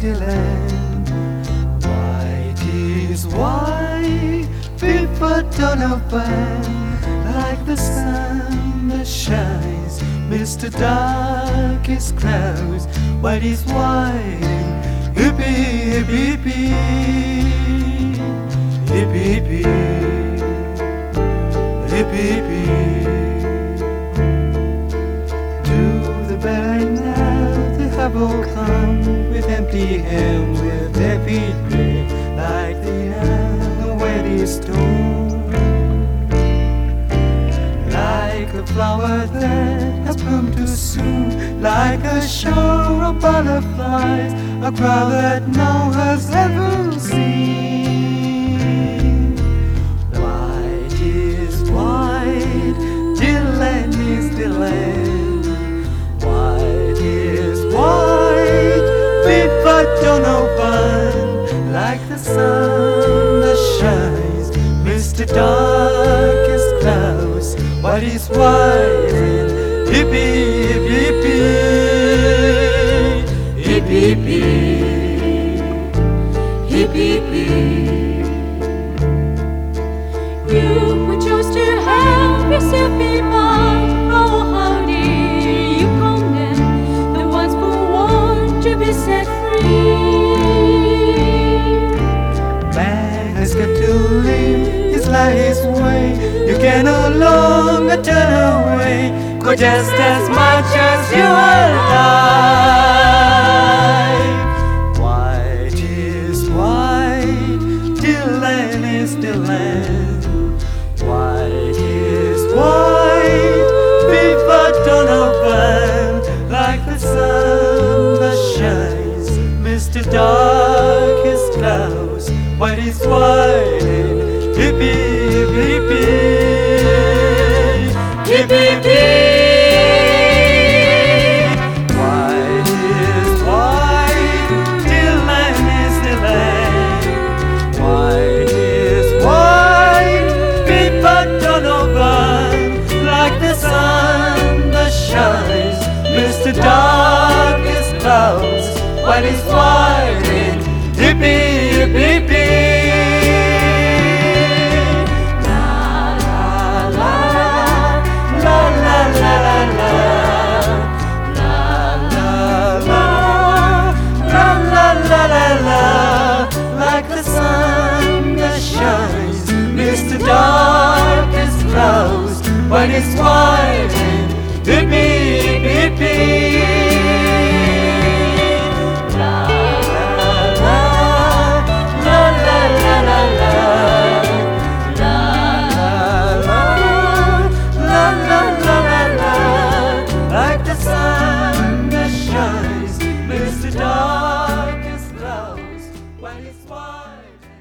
Dixieland. White is white, people don't open like the sun that shines. Mr. Dark is clouds, white is white. Hippie, hippie, hippie, hippie, hippie, hippie, hippie. Do the now, the have all come empty hand, with heavy breath, like the unaware storm. Like a flower that has bloomed too soon, like a show of butterflies, a crowd that no has ever seen. Mr. Darkest clouds. White is white, and hippie, hippie, hippie, hippie, hippie, hippie. For just as much as you are alive. White is white, Dylan is Dylan. White is white, Viva Donovan, like the sun that shines, Mr. Darkest clouds. White is white, hippie, hippie, hippie, hippie. is flying. Yippee, yippee, yippee. La la la la la la la la. Darkest clouds, when it's white and hippie. wide